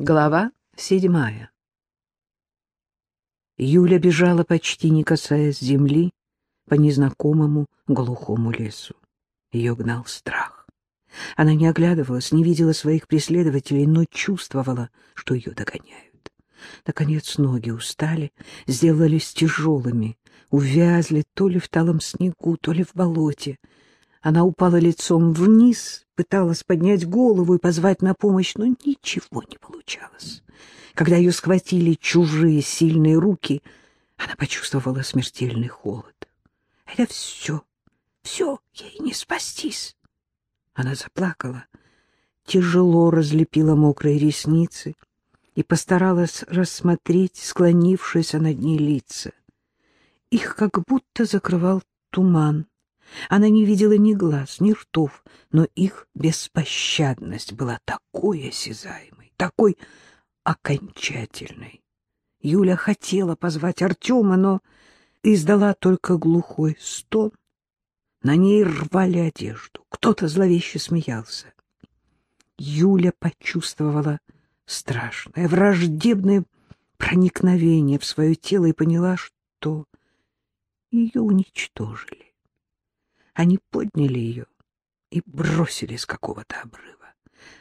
Глава седьмая Юля бежала, почти не касаясь земли, по незнакомому глухому лесу. Ее гнал страх. Она не оглядывалась, не видела своих преследователей, но чувствовала, что ее догоняют. Наконец ноги устали, сделались тяжелыми, увязли то ли в талом снегу, то ли в болоте. Она упала лицом вниз, пыталась поднять голову и позвать на помощь, но ничего не получалось. Когда ее схватили чужие сильные руки, она почувствовала смертельный холод. Это все, все, ей не спастись. Она заплакала, тяжело разлепила мокрые ресницы и постаралась рассмотреть склонившиеся над ней лица. Их как будто закрывал туман. Она не видела ни глаз, ни ртов, но их беспощадность была такой осязаемой, такой окончательной. Юля хотела позвать Артема, но издала только глухой стон. На ней рвали одежду. Кто-то зловеще смеялся. Юля почувствовала страшное, враждебное проникновение в свое тело и поняла, что ее уничтожили. Они подняли ее и бросили с какого-то обрыва.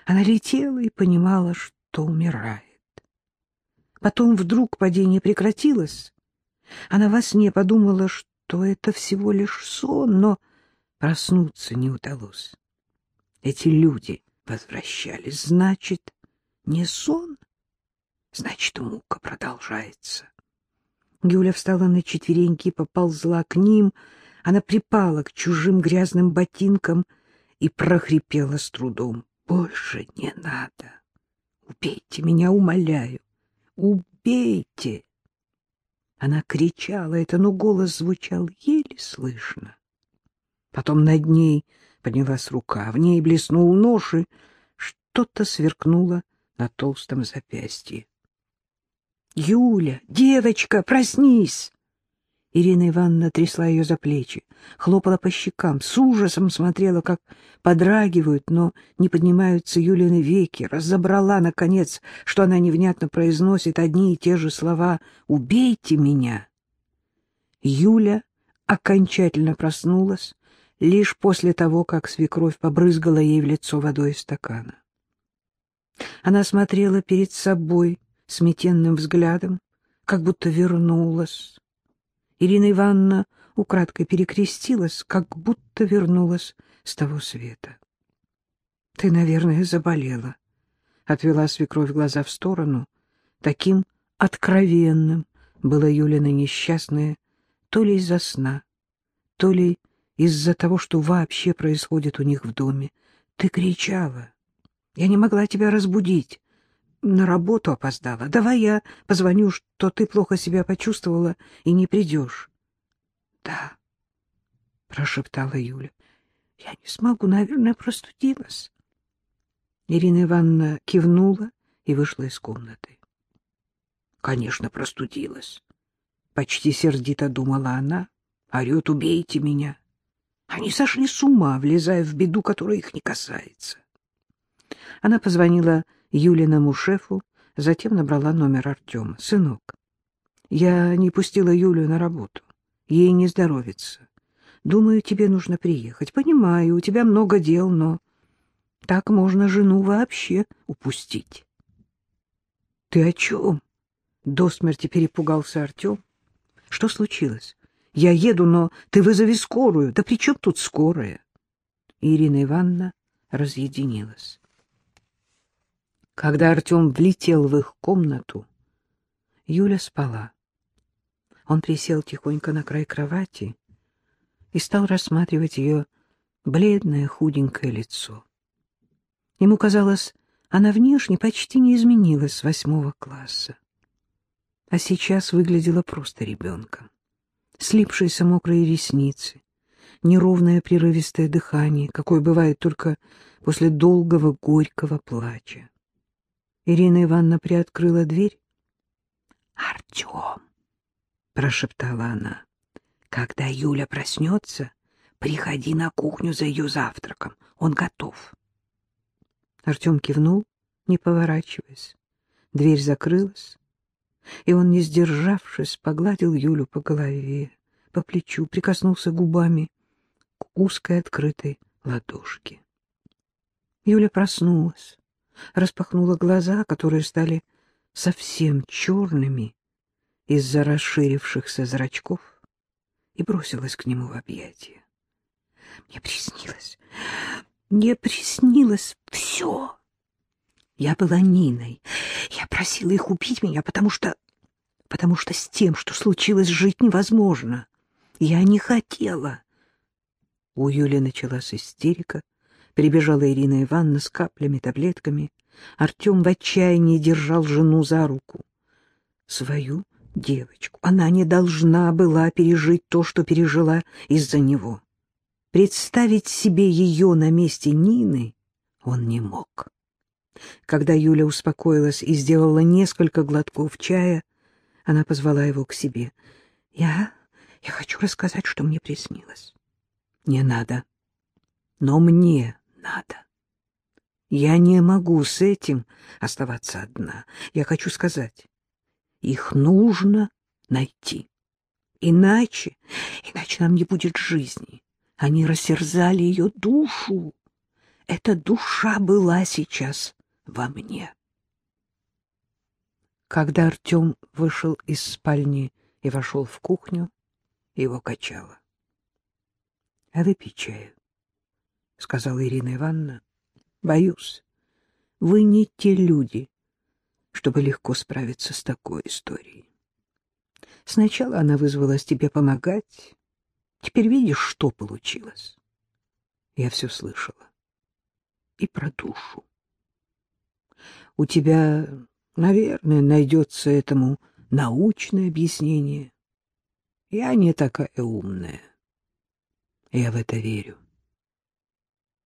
Она летела и понимала, что умирает. Потом вдруг падение прекратилось. Она во сне подумала, что это всего лишь сон, но проснуться не удалось. Эти люди возвращались. Значит, не сон? Значит, мука продолжается. Юля встала на четвереньки и поползла к ним. Она припала к чужим грязным ботинкам и прохрипела с трудом. «Больше не надо. Убейте меня, умоляю. Убейте!» Она кричала это, но голос звучал еле слышно. Потом над ней поднялась рука, в ней блеснул нож, и что-то сверкнуло на толстом запястье. Юля, девочка, проснись! Ирина Ивановна трясла ее за плечи, хлопала по щекам, с ужасом смотрела, как подрагивают, но не поднимаются Юлины веки, разобрала, наконец, что она невнятно произносит одни и те же слова «Убейте меня!». Юля окончательно проснулась лишь после того, как свекровь побрызгала ей в лицо водой из стакана. Она смотрела перед собой, сметенным взглядом, как будто вернулась. Ирина Ивановна украдкой перекрестилась, как будто вернулась с того света. — Ты, наверное, заболела, — отвела свекровь глаза в сторону. Таким откровенным было Юлина несчастное то ли из-за сна, то ли из-за того, что вообще происходит у них в доме. Ты кричала. Я не могла тебя разбудить на работу опоздала. Давай я позвоню, что ты плохо себя почувствовала и не придешь. — Да, — прошептала Юля. — Я не смогу, наверное, простудилась. Ирина Ивановна кивнула и вышла из комнаты. — Конечно, простудилась. Почти сердито думала она. Орет, убейте меня. Они сошли с ума, влезая в беду, которая их не касается. Она позвонила Юлиному шефу, затем набрала номер Артема. «Сынок, я не пустила Юлю на работу. Ей не здоровится. Думаю, тебе нужно приехать. Понимаю, у тебя много дел, но так можно жену вообще упустить». «Ты о чем?» — до смерти перепугался Артем. «Что случилось? Я еду, но ты вызови скорую. Да при чем тут скорая?» Ирина Ивановна разъединилась. Когда Артем влетел в их комнату, Юля спала. Он присел тихонько на край кровати и стал рассматривать ее бледное худенькое лицо. Ему казалось, она внешне почти не изменилась с восьмого класса, а сейчас выглядела просто ребенком. Слипшиеся мокрые ресницы, неровное прерывистое дыхание, какое бывает только после долгого горького плача. Ирина Ивановна приоткрыла дверь. «Артем!» — прошептала она. «Когда Юля проснется, приходи на кухню за ее завтраком. Он готов». Артем кивнул, не поворачиваясь. Дверь закрылась, и он, не сдержавшись, погладил Юлю по голове, по плечу, прикоснулся губами к узкой открытой ладошке. Юля проснулась, распахнула глаза, которые стали совсем черными из-за расширившихся зрачков, и бросилась к нему в объятия. Мне приснилось, мне приснилось все. Я была Ниной. Я просила их убить меня, потому что... потому что с тем, что случилось, жить невозможно. Я не хотела. У Юли началась истерика. Прибежала Ирина Ивановна с каплями, таблетками. Артем в отчаянии держал жену за руку. Свою девочку. Она не должна была пережить то, что пережила из-за него. Представить себе ее на месте Нины он не мог. Когда Юля успокоилась и сделала несколько глотков чая, она позвала его к себе. — Я... я хочу рассказать, что мне приснилось. — Не надо. Но мне надо. Я не могу с этим оставаться одна. Я хочу сказать, их нужно найти. Иначе, иначе нам не будет жизни. Они растерзали ее душу. Эта душа была сейчас во мне. Когда Артем вышел из спальни и вошел в кухню, его качало. — А выпей чаю, — сказала Ирина Ивановна. — Боюсь, вы не те люди, чтобы легко справиться с такой историей. Сначала она вызвалась тебе помогать, теперь видишь, что получилось. Я все слышала. И про душу. У тебя, наверное, найдется этому научное объяснение. Я не такая умная. Я в это верю.